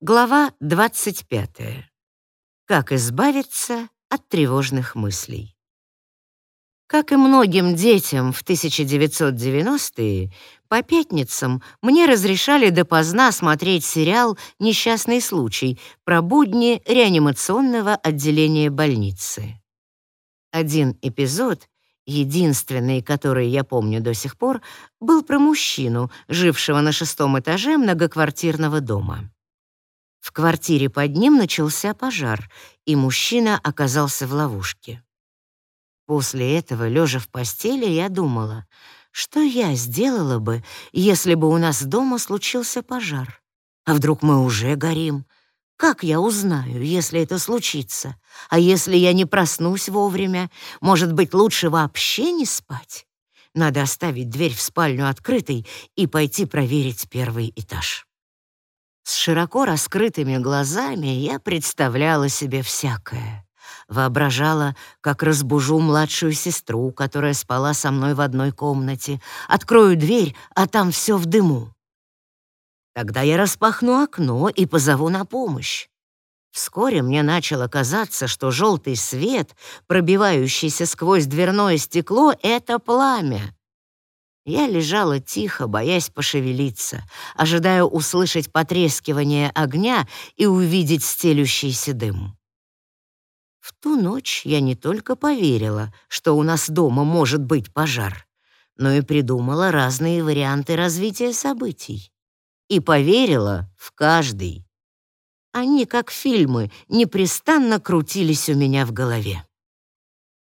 Глава 25. Как избавиться от тревожных мыслей. Как и многим детям в 1990-е, по пятницам мне разрешали допоздна смотреть сериал «Несчастный случай» про будни реанимационного отделения больницы. Один эпизод, единственный, который я помню до сих пор, был про мужчину, жившего на шестом этаже многоквартирного дома. В квартире под ним начался пожар, и мужчина оказался в ловушке. После этого, лежа в постели, я думала, что я сделала бы, если бы у нас дома случился пожар? А вдруг мы уже горим? Как я узнаю, если это случится? А если я не проснусь вовремя? Может быть, лучше вообще не спать? Надо оставить дверь в спальню открытой и пойти проверить первый этаж. С широко раскрытыми глазами я представляла себе всякое. Воображала, как разбужу младшую сестру, которая спала со мной в одной комнате, открою дверь, а там все в дыму. Тогда я распахну окно и позову на помощь. Вскоре мне начало казаться, что желтый свет, пробивающийся сквозь дверное стекло, — это пламя. Я лежала тихо, боясь пошевелиться, ожидая услышать потрескивание огня и увидеть стелющийся дым. В ту ночь я не только поверила, что у нас дома может быть пожар, но и придумала разные варианты развития событий. И поверила в каждый. Они, как фильмы, непрестанно крутились у меня в голове.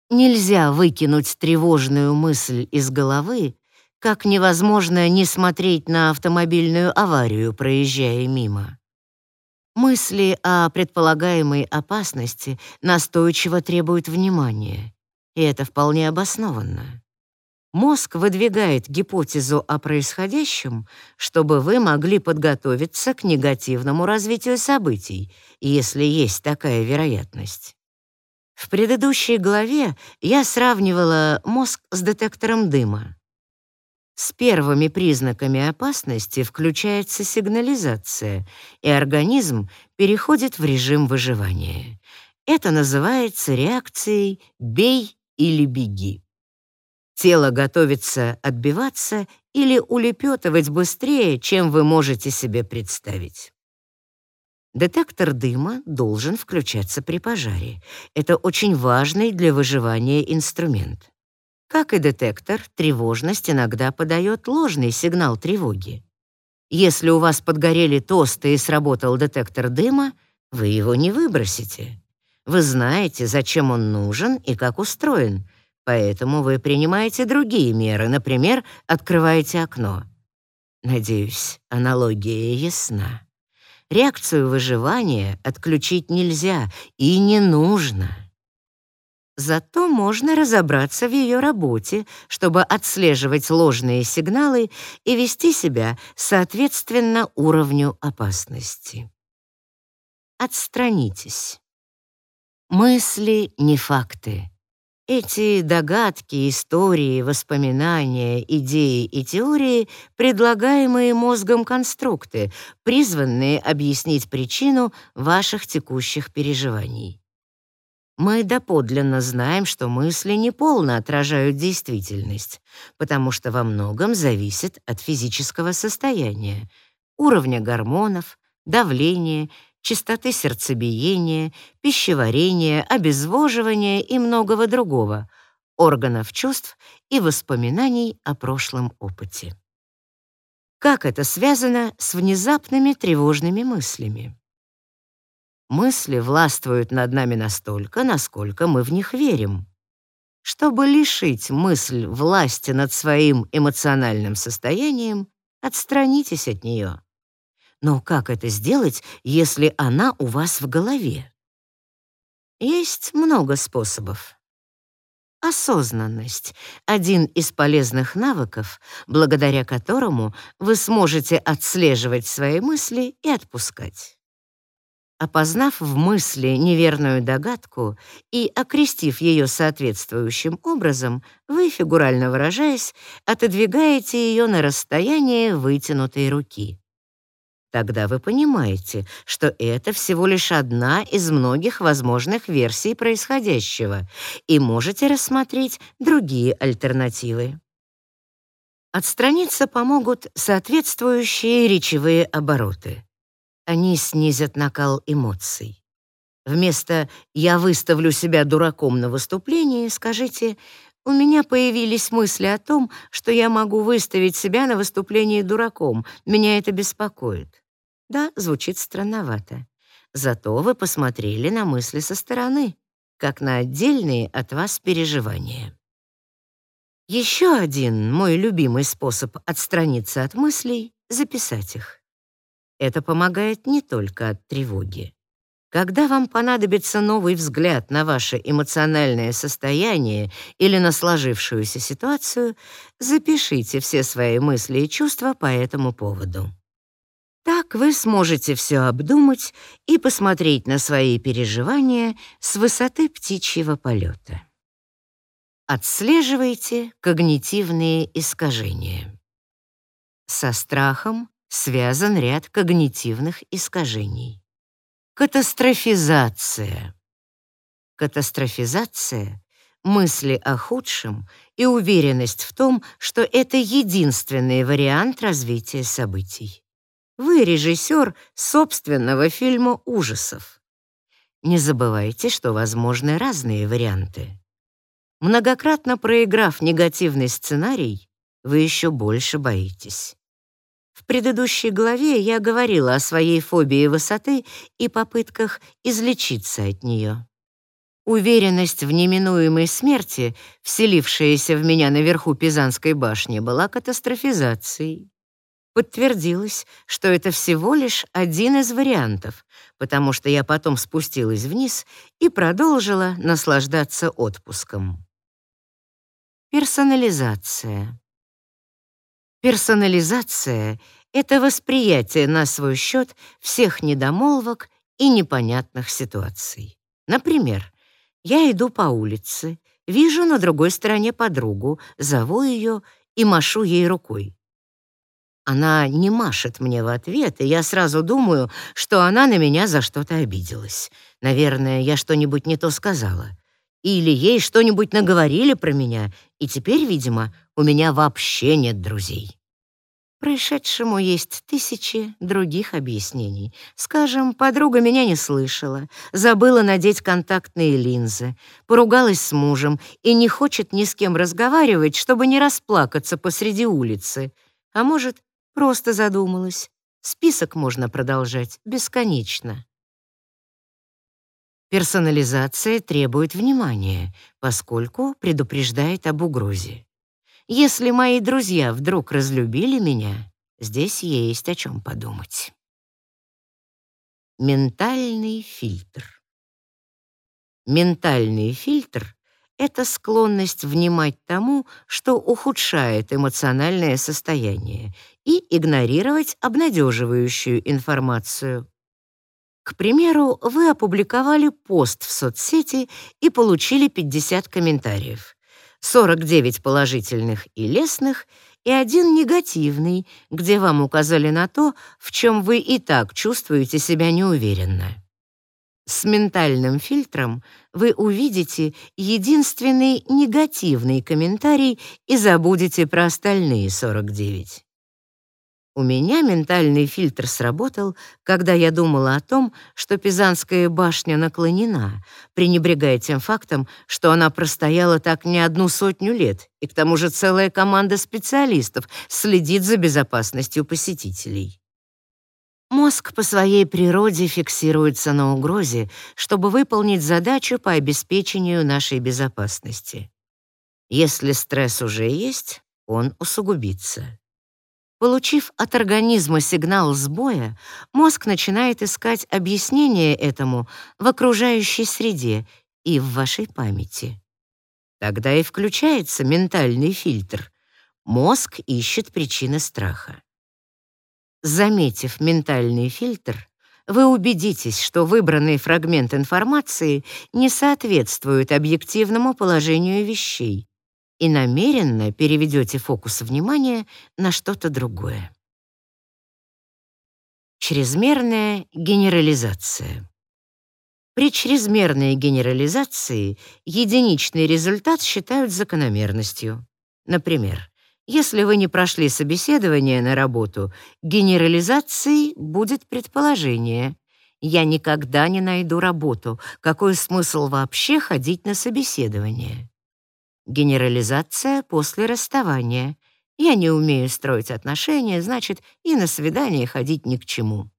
Нельзя выкинуть тревожную мысль из головы, как невозможно не смотреть на автомобильную аварию, проезжая мимо. Мысли о предполагаемой опасности настойчиво требуют внимания, и это вполне обоснованно. Мозг выдвигает гипотезу о происходящем, чтобы вы могли подготовиться к негативному развитию событий, если есть такая вероятность. В предыдущей главе я сравнивала мозг с детектором дыма. С первыми признаками опасности включается сигнализация, и организм переходит в режим выживания. Это называется реакцией «бей или беги». Тело готовится отбиваться или улепетывать быстрее, чем вы можете себе представить. Детектор дыма должен включаться при пожаре. Это очень важный для выживания инструмент. Как и детектор, тревожность иногда подает ложный сигнал тревоги. Если у вас подгорели тосты и сработал детектор дыма, вы его не выбросите. Вы знаете, зачем он нужен и как устроен, поэтому вы принимаете другие меры, например, открываете окно. Надеюсь, аналогия ясна. Реакцию выживания отключить нельзя и не нужно. Зато можно разобраться в ее работе, чтобы отслеживать ложные сигналы и вести себя соответственно уровню опасности. Отстранитесь. Мысли не факты. Эти догадки, истории, воспоминания, идеи и теории — предлагаемые мозгом конструкты, призванные объяснить причину ваших текущих переживаний. Мы доподлинно знаем, что мысли неполно отражают действительность, потому что во многом зависит от физического состояния, уровня гормонов, давления, частоты сердцебиения, пищеварения, обезвоживания и многого другого, органов чувств и воспоминаний о прошлом опыте. Как это связано с внезапными тревожными мыслями? Мысли властвуют над нами настолько, насколько мы в них верим. Чтобы лишить мысль власти над своим эмоциональным состоянием, отстранитесь от нее. Но как это сделать, если она у вас в голове? Есть много способов. Осознанность — один из полезных навыков, благодаря которому вы сможете отслеживать свои мысли и отпускать. Опознав в мысли неверную догадку и окрестив ее соответствующим образом, вы, фигурально выражаясь, отодвигаете ее на расстояние вытянутой руки. Тогда вы понимаете, что это всего лишь одна из многих возможных версий происходящего, и можете рассмотреть другие альтернативы. Отстраниться помогут соответствующие речевые обороты. Они снизят накал эмоций. Вместо «я выставлю себя дураком на выступлении» скажите «у меня появились мысли о том, что я могу выставить себя на выступлении дураком, меня это беспокоит». Да, звучит странновато. Зато вы посмотрели на мысли со стороны, как на отдельные от вас переживания. Еще один мой любимый способ отстраниться от мыслей — записать их. Это помогает не только от тревоги. Когда вам понадобится новый взгляд на ваше эмоциональное состояние или на сложившуюся ситуацию, запишите все свои мысли и чувства по этому поводу. Так вы сможете все обдумать и посмотреть на свои переживания с высоты птичьего полета. Отслеживайте когнитивные искажения. Со страхом связан ряд когнитивных искажений. Катастрофизация. Катастрофизация — мысли о худшем и уверенность в том, что это единственный вариант развития событий. Вы режиссер собственного фильма ужасов. Не забывайте, что возможны разные варианты. Многократно проиграв негативный сценарий, вы еще больше боитесь. В предыдущей главе я говорила о своей фобии высоты и попытках излечиться от нее. Уверенность в неминуемой смерти, вселившаяся в меня наверху Пизанской башни, была катастрофизацией. Подтвердилось, что это всего лишь один из вариантов, потому что я потом спустилась вниз и продолжила наслаждаться отпуском. Персонализация. Персонализация — это восприятие на свой счет всех недомолвок и непонятных ситуаций. Например, я иду по улице, вижу на другой стороне подругу, зову ее и машу ей рукой. Она не машет мне в ответ, и я сразу думаю, что она на меня за что-то обиделась. Наверное, я что-нибудь не то сказала. Или ей что-нибудь наговорили про меня, и теперь, видимо, у меня вообще нет друзей. Происшедшему есть тысячи других объяснений. Скажем, подруга меня не слышала, забыла надеть контактные линзы, поругалась с мужем и не хочет ни с кем разговаривать, чтобы не расплакаться посреди улицы. А может, просто задумалась. Список можно продолжать бесконечно. Персонализация требует внимания, поскольку предупреждает об угрозе. Если мои друзья вдруг разлюбили меня, здесь есть о чем подумать. Ментальный фильтр. Ментальный фильтр — это склонность внимать тому, что ухудшает эмоциональное состояние, и игнорировать обнадеживающую информацию. К примеру, вы опубликовали пост в соцсети и получили 50 комментариев. 49 положительных и лестных и один негативный, где вам указали на то, в чем вы и так чувствуете себя неуверенно. С ментальным фильтром вы увидите единственный негативный комментарий и забудете про остальные 49. У меня ментальный фильтр сработал, когда я думала о том, что Пизанская башня наклонена, пренебрегая тем фактом, что она простояла так не одну сотню лет, и к тому же целая команда специалистов следит за безопасностью посетителей. Мозг по своей природе фиксируется на угрозе, чтобы выполнить задачу по обеспечению нашей безопасности. Если стресс уже есть, он усугубится. Получив от организма сигнал сбоя, мозг начинает искать объяснение этому в окружающей среде и в вашей памяти. Тогда и включается ментальный фильтр. Мозг ищет причины страха. Заметив ментальный фильтр, вы убедитесь, что выбранный фрагмент информации не соответствует объективному положению вещей, и намеренно переведете фокус внимания на что-то другое. Чрезмерная генерализация. При чрезмерной генерализации единичный результат считают закономерностью. Например, если вы не прошли собеседование на работу, генерализацией будет предположение «я никогда не найду работу, какой смысл вообще ходить на собеседование?» Генерализация после расставания «я не умею строить отношения, значит, и на свидание ходить ни к чему».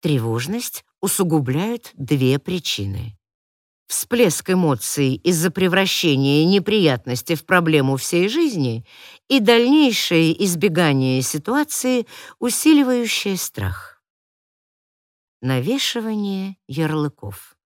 Тревожность усугубляют две причины. Всплеск эмоций из-за превращения неприятности в проблему всей жизни и дальнейшее избегание ситуации, усиливающее страх. Навешивание ярлыков.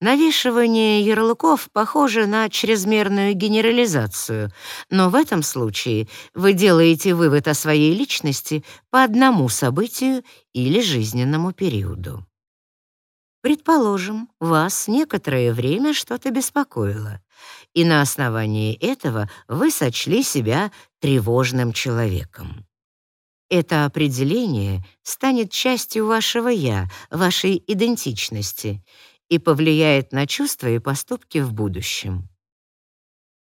Навешивание ярлыков похоже на чрезмерную генерализацию, но в этом случае вы делаете вывод о своей личности по одному событию или жизненному периоду. Предположим, вас некоторое время что-то беспокоило, и на основании этого вы сочли себя тревожным человеком. Это определение станет частью вашего «я», вашей идентичности — и повлияет на чувства и поступки в будущем.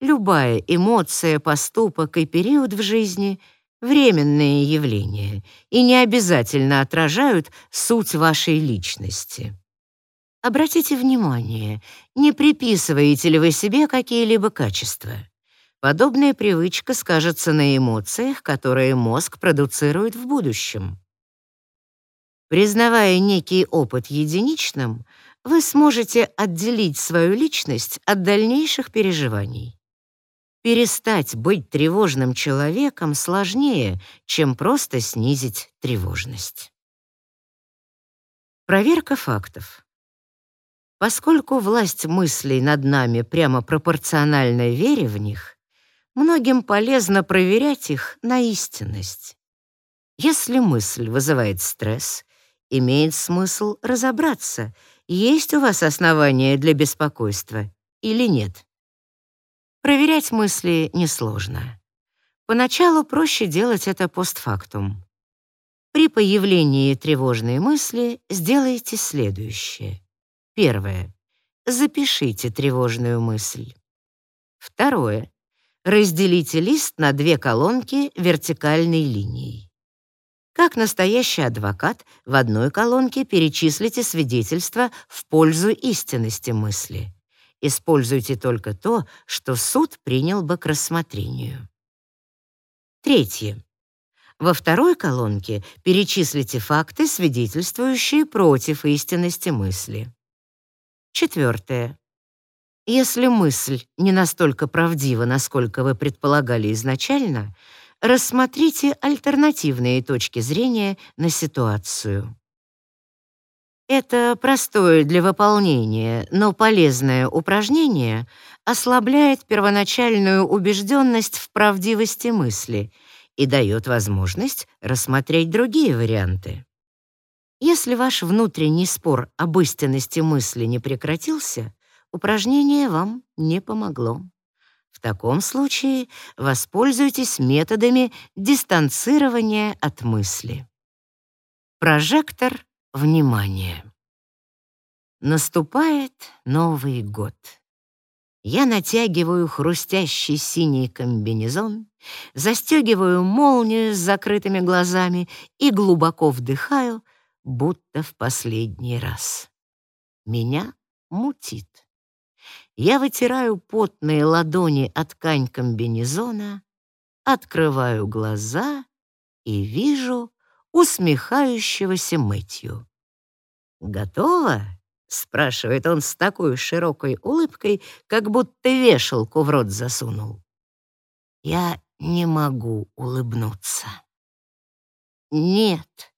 Любая эмоция, поступок и период в жизни — временные явления и не обязательно отражают суть вашей личности. Обратите внимание, не приписываете ли вы себе какие-либо качества. Подобная привычка скажется на эмоциях, которые мозг продуцирует в будущем. Признавая некий опыт единичным, вы сможете отделить свою личность от дальнейших переживаний. Перестать быть тревожным человеком сложнее, чем просто снизить тревожность. Проверка фактов. Поскольку власть мыслей над нами прямо пропорциональна вере в них, многим полезно проверять их на истинность. Если мысль вызывает стресс, имеет смысл разобраться — есть у вас основания для беспокойства или нет. Проверять мысли несложно. Поначалу проще делать это постфактум. При появлении тревожной мысли сделайте следующее. Первое. Запишите тревожную мысль. Второе. Разделите лист на две колонки вертикальной линией. Как настоящий адвокат, в одной колонке перечислите свидетельства в пользу истинности мысли. Используйте только то, что суд принял бы к рассмотрению. Третье. Во второй колонке перечислите факты, свидетельствующие против истинности мысли. Четвертое. Если мысль не настолько правдива, насколько вы предполагали изначально, рассмотрите альтернативные точки зрения на ситуацию. Это простое для выполнения, но полезное упражнение ослабляет первоначальную убежденность в правдивости мысли и дает возможность рассмотреть другие варианты. Если ваш внутренний спор об истинности мысли не прекратился, упражнение вам не помогло. В таком случае воспользуйтесь методами дистанцирования от мысли. Прожектор внимания. Наступает Новый год. Я натягиваю хрустящий синий комбинезон, застегиваю молнию с закрытыми глазами и глубоко вдыхаю, будто в последний раз. Меня мутит. Я вытираю потные ладони от ткань комбинезона, открываю глаза и вижу усмехающегося Мэтью. «Готово?» — спрашивает он с такой широкой улыбкой, как будто вешалку в рот засунул. Я не могу улыбнуться. «Нет»,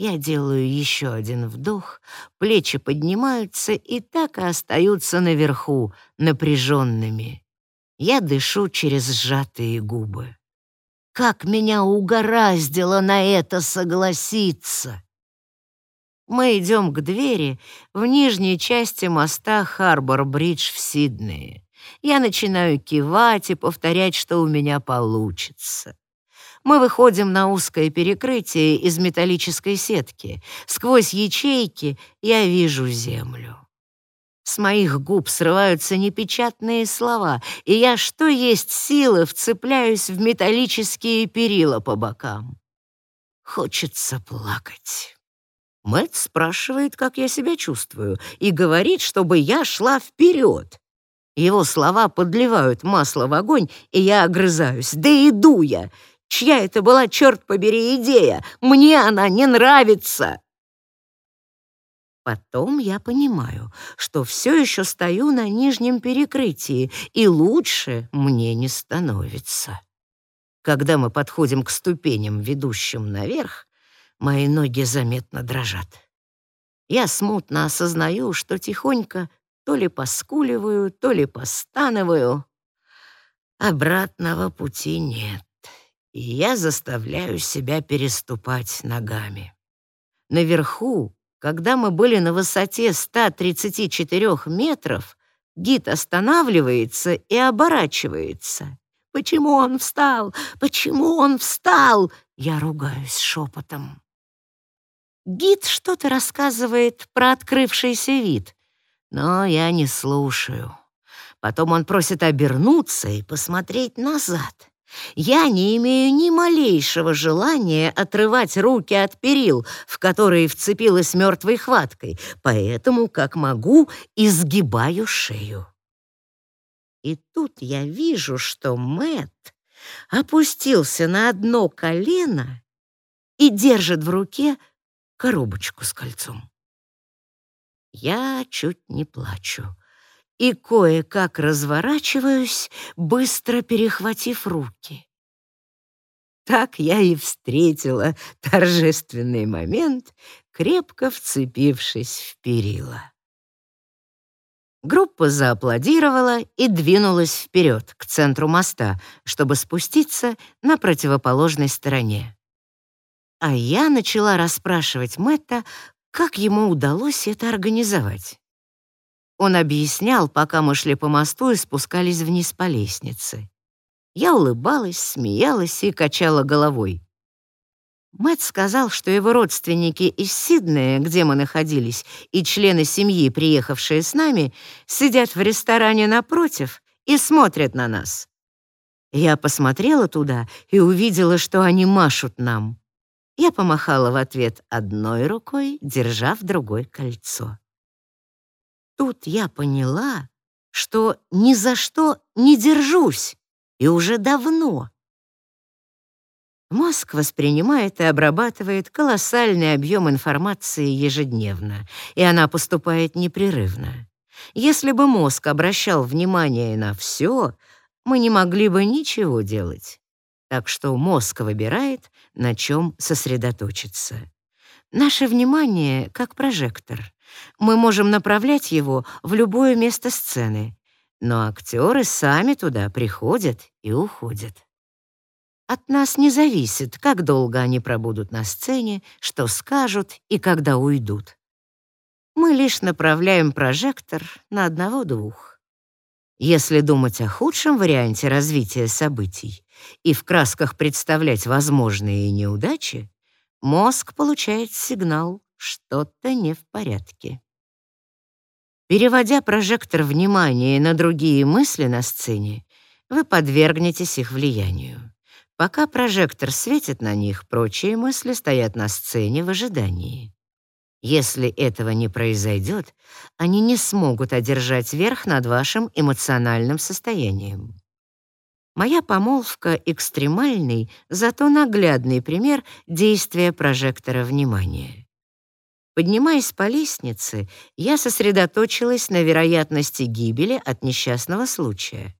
я делаю еще один вдох, плечи поднимаются и так и остаются наверху, напряженными. Я дышу через сжатые губы. Как меня угораздило на это согласиться! Мы идем к двери в нижней части моста Харбор-Бридж в Сиднее. Я начинаю кивать и повторять, что у меня получится. Мы выходим на узкое перекрытие из металлической сетки. Сквозь ячейки я вижу землю. С моих губ срываются непечатные слова, и я, что есть силы, вцепляюсь в металлические перила по бокам. Хочется плакать. Мэтт спрашивает, как я себя чувствую, и говорит, чтобы я шла вперед. Его слова подливают масло в огонь, и я огрызаюсь. Да иду я! Чья это была, черт побери, идея? Мне она не нравится! Потом я понимаю, что все еще стою на нижнем перекрытии, и лучше мне не становится. Когда мы подходим к ступеням, ведущим наверх, мои ноги заметно дрожат. Я смутно осознаю, что тихонько то ли поскуливаю, то ли постанываю. Обратного пути нет, и я заставляю себя переступать ногами. Наверху, когда мы были на высоте 134 метров, гид останавливается и оборачивается. Почему он встал? Почему он встал? Я ругаюсь шепотом. Гид что-то рассказывает про открывшийся вид, но я не слушаю. Потом он просит обернуться и посмотреть назад. Я не имею ни малейшего желания отрывать руки от перил, в которые вцепилась мертвой хваткой, поэтому, как могу, изгибаю шею. И тут я вижу, что Мэт опустился на одно колено и держит в руке коробочку с кольцом. Я чуть не плачу и кое-как разворачиваюсь, быстро перехватив руки. Так я и встретила торжественный момент, крепко вцепившись в перила. Группа зааплодировала и двинулась вперед, к центру моста, чтобы спуститься на противоположной стороне. А я начала расспрашивать Мэтта, как ему удалось это организовать. Он объяснял, пока мы шли по мосту и спускались вниз по лестнице. Я улыбалась, смеялась и качала головой. Мэтт сказал, что его родственники из Сиднея, где мы находились, и члены семьи, приехавшие с нами, сидят в ресторане напротив и смотрят на нас. Я посмотрела туда и увидела, что они машут нам. Я помахала в ответ одной рукой, держа в другой кольцо. Тут я поняла, что ни за что не держусь, и уже давно. Мозг воспринимает и обрабатывает колоссальный объем информации ежедневно, и она поступает непрерывно. Если бы мозг обращал внимание на все, мы не могли бы ничего делать. Так что мозг выбирает, на чем сосредоточиться. Наше внимание как прожектор. Мы можем направлять его в любое место сцены, но актеры сами туда приходят и уходят. От нас не зависит, как долго они пробудут на сцене, что скажут и когда уйдут. Мы лишь направляем прожектор на одного-двух. Если думать о худшем варианте развития событий и в красках представлять возможные неудачи, мозг получает сигнал «что-то не в порядке». Переводя прожектор внимания на другие мысли на сцене, вы подвергнетесь их влиянию. Пока прожектор светит на них, прочие мысли стоят на сцене в ожидании. Если этого не произойдет, они не смогут одержать верх над вашим эмоциональным состоянием. Моя помолвка — экстремальный, зато наглядный пример действия прожектора внимания. Поднимаясь по лестнице, я сосредоточилась на вероятности гибели от несчастного случая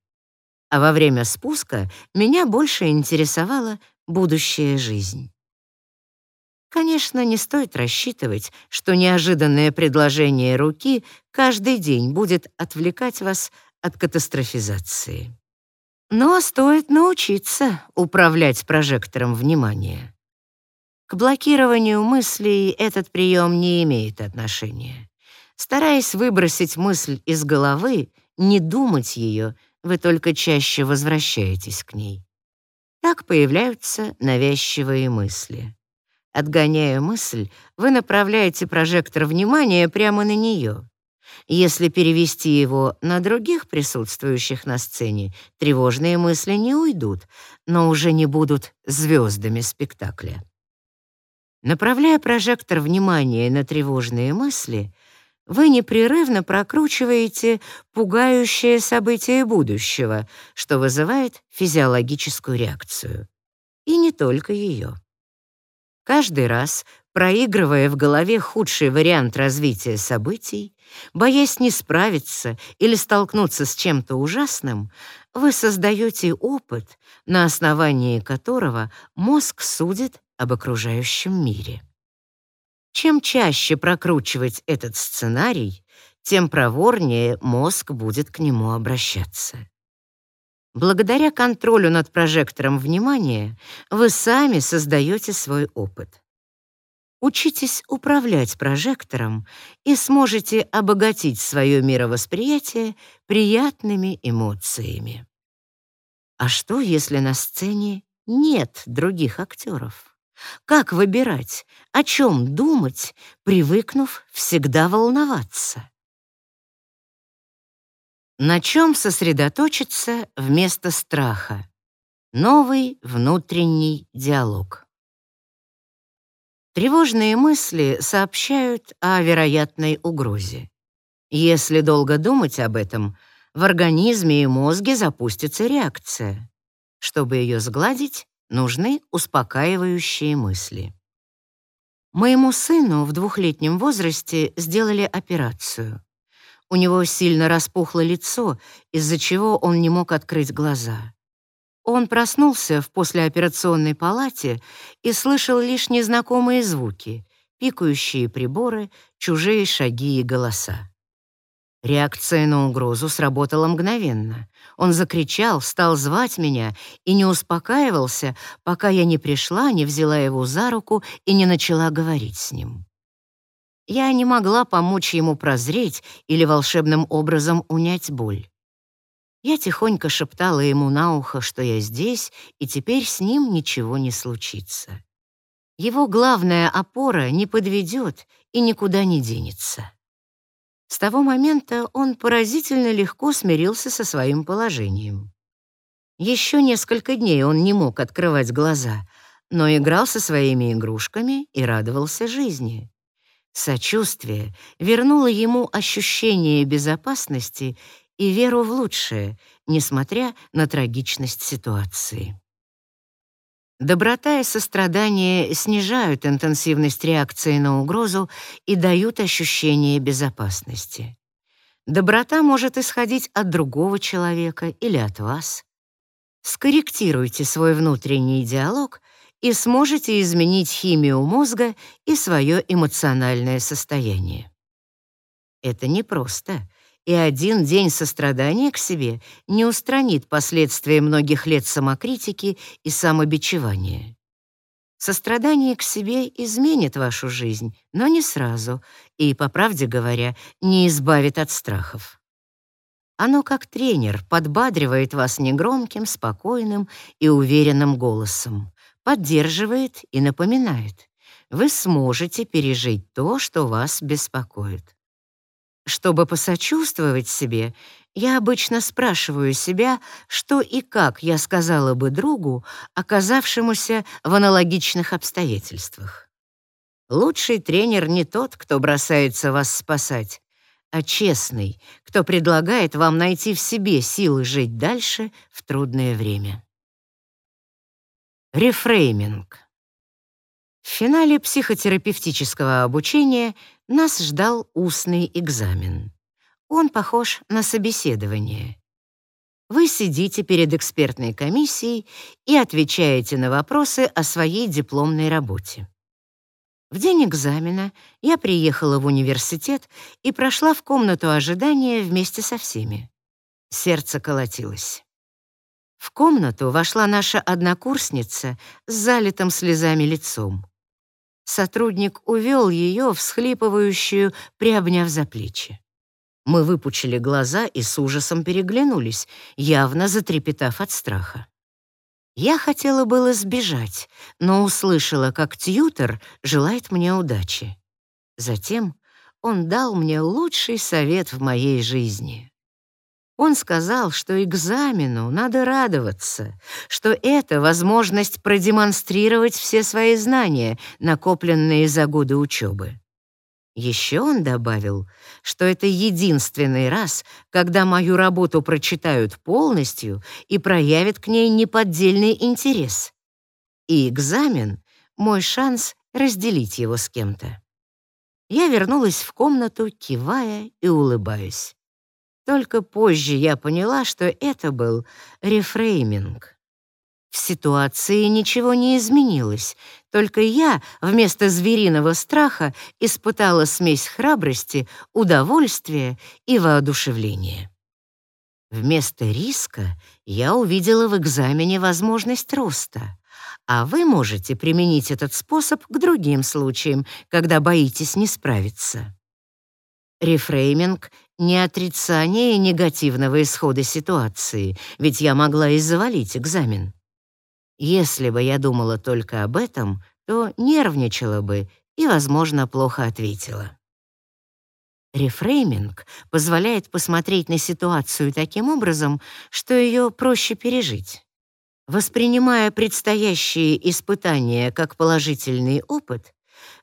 а во время спуска меня больше интересовала будущая жизнь. Конечно, не стоит рассчитывать, что неожиданное предложение руки каждый день будет отвлекать вас от катастрофизации. Но стоит научиться управлять прожектором внимания. К блокированию мыслей этот прием не имеет отношения. Стараясь выбросить мысль из головы, не думать ее — вы только чаще возвращаетесь к ней. Так появляются навязчивые мысли. Отгоняя мысль, вы направляете прожектор внимания прямо на нее. Если перевести его на других присутствующих на сцене, тревожные мысли не уйдут, но уже не будут звездами спектакля. Направляя прожектор внимания на тревожные мысли, вы непрерывно прокручиваете пугающее событие будущего, что вызывает физиологическую реакцию. И не только ее. Каждый раз, проигрывая в голове худший вариант развития событий, боясь не справиться или столкнуться с чем-то ужасным, вы создаете опыт, на основании которого мозг судит об окружающем мире. Чем чаще прокручивать этот сценарий, тем проворнее мозг будет к нему обращаться. Благодаря контролю над прожектором внимания вы сами создаете свой опыт. Учитесь управлять прожектором и сможете обогатить свое мировосприятие приятными эмоциями. А что, если на сцене нет других актеров? Как выбирать, о чем думать, привыкнув всегда волноваться? На чем сосредоточиться вместо страха? Новый внутренний диалог. Тревожные мысли сообщают о вероятной угрозе. Если долго думать об этом, в организме и мозге запустится реакция. Чтобы ее сгладить, нужны успокаивающие мысли. Моему сыну в двухлетнем возрасте сделали операцию. У него сильно распухло лицо, из-за чего он не мог открыть глаза. Он проснулся в послеоперационной палате и слышал лишь незнакомые звуки, пикающие приборы, чужие шаги и голоса. Реакция на угрозу сработала мгновенно. Он закричал, стал звать меня и не успокаивался, пока я не пришла, не взяла его за руку и не начала говорить с ним. Я не могла помочь ему прозреть или волшебным образом унять боль. Я тихонько шептала ему на ухо, что я здесь, и теперь с ним ничего не случится. Его главная опора не подведет и никуда не денется. С того момента он поразительно легко смирился со своим положением. Еще несколько дней он не мог открывать глаза, но играл со своими игрушками и радовался жизни. Сочувствие вернуло ему ощущение безопасности и веру в лучшее, несмотря на трагичность ситуации. Доброта и сострадание снижают интенсивность реакции на угрозу и дают ощущение безопасности. Доброта может исходить от другого человека или от вас. Скорректируйте свой внутренний диалог и сможете изменить химию мозга и свое эмоциональное состояние. Это непросто, и один день сострадания к себе не устранит последствия многих лет самокритики и самобичевания. Сострадание к себе изменит вашу жизнь, но не сразу, и, по правде говоря, не избавит от страхов. Оно, как тренер, подбадривает вас негромким, спокойным и уверенным голосом, поддерживает и напоминает. Вы сможете пережить то, что вас беспокоит. Чтобы посочувствовать себе, я обычно спрашиваю себя, что и как я сказала бы другу, оказавшемуся в аналогичных обстоятельствах. Лучший тренер не тот, кто бросается вас спасать, а честный, кто предлагает вам найти в себе силы жить дальше в трудное время. Рефрейминг. В финале психотерапевтического обучения нас ждал устный экзамен. Он похож на собеседование. Вы сидите перед экспертной комиссией и отвечаете на вопросы о своей дипломной работе. В день экзамена я приехала в университет и прошла в комнату ожидания вместе со всеми. Сердце колотилось. В комнату вошла наша однокурсница с залитым слезами лицом. Сотрудник увел ее, всхлипывающую, приобняв за плечи. Мы выпучили глаза и с ужасом переглянулись, явно затрепетав от страха. Я хотела было сбежать, но услышала, как тьютер желает мне удачи. Затем он дал мне лучший совет в моей жизни. Он сказал, что экзамену надо радоваться, что это возможность продемонстрировать все свои знания, накопленные за годы учебы. Еще он добавил, что это единственный раз, когда мою работу прочитают полностью и проявят к ней неподдельный интерес. И экзамен — мой шанс разделить его с кем-то. Я вернулась в комнату, кивая и улыбаясь. Только позже я поняла, что это был рефрейминг. В ситуации ничего не изменилось, только я вместо звериного страха испытала смесь храбрости, удовольствия и воодушевления. Вместо риска я увидела в экзамене возможность роста, а вы можете применить этот способ к другим случаям, когда боитесь не справиться. Рефрейминг — не отрицание негативного исхода ситуации, ведь я могла и завалить экзамен. Если бы я думала только об этом, то нервничала бы и, возможно, плохо ответила. Рефрейминг позволяет посмотреть на ситуацию таким образом, что ее проще пережить. Воспринимая предстоящие испытания как положительный опыт,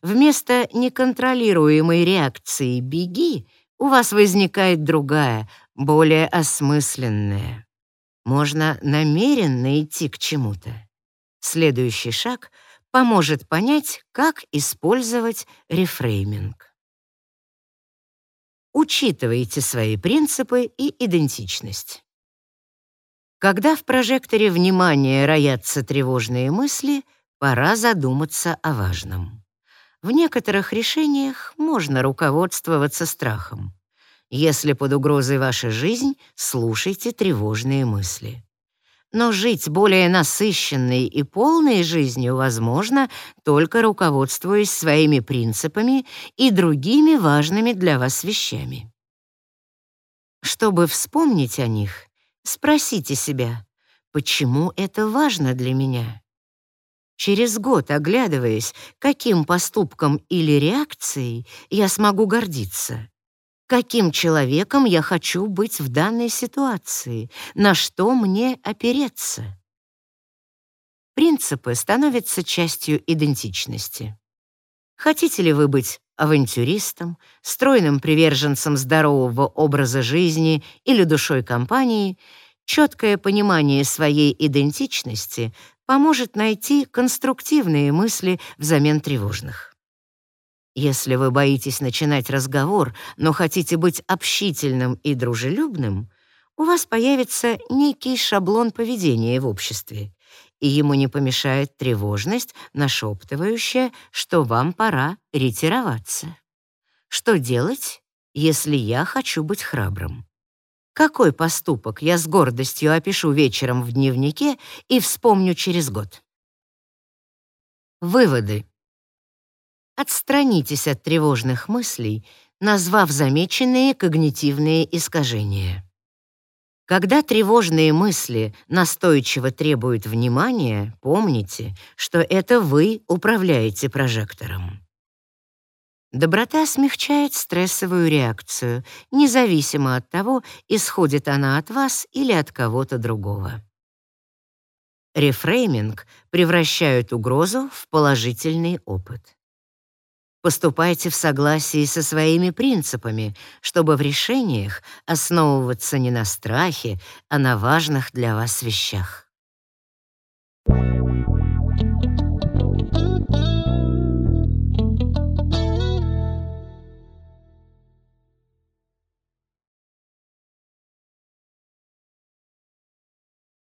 вместо неконтролируемой реакции «беги» у вас возникает другая, более осмысленная. Можно намеренно идти к чему-то. Следующий шаг поможет понять, как использовать рефрейминг. Учитывайте свои принципы и идентичность. Когда в прожекторе внимания роятся тревожные мысли, пора задуматься о важном. В некоторых решениях можно руководствоваться страхом. Если под угрозой ваша жизнь, слушайте тревожные мысли. Но жить более насыщенной и полной жизнью возможно, только руководствуясь своими принципами и другими важными для вас вещами. Чтобы вспомнить о них, спросите себя, почему это важно для меня? Через год, оглядываясь, каким поступком или реакцией я смогу гордиться, каким человеком я хочу быть в данной ситуации, на что мне опереться. Принципы становятся частью идентичности. Хотите ли вы быть авантюристом, стройным приверженцем здорового образа жизни или душой компании, четкое понимание своей идентичности поможет найти конструктивные мысли взамен тревожных. Если вы боитесь начинать разговор, но хотите быть общительным и дружелюбным, у вас появится некий шаблон поведения в обществе, и ему не помешает тревожность, нашептывающая, что вам пора ретироваться. Что делать, если я хочу быть храбрым? Какой поступок я с гордостью опишу вечером в дневнике и вспомню через год? Выводы. Отстранитесь от тревожных мыслей, назвав замеченные когнитивные искажения. Когда тревожные мысли настойчиво требуют внимания, помните, что это вы управляете прожектором. Доброта смягчает стрессовую реакцию, независимо от того, исходит она от вас или от кого-то другого. Рефрейминг превращает угрозу в положительный опыт. Поступайте в согласии со своими принципами, чтобы в решениях основываться не на страхе, а на важных для вас вещах.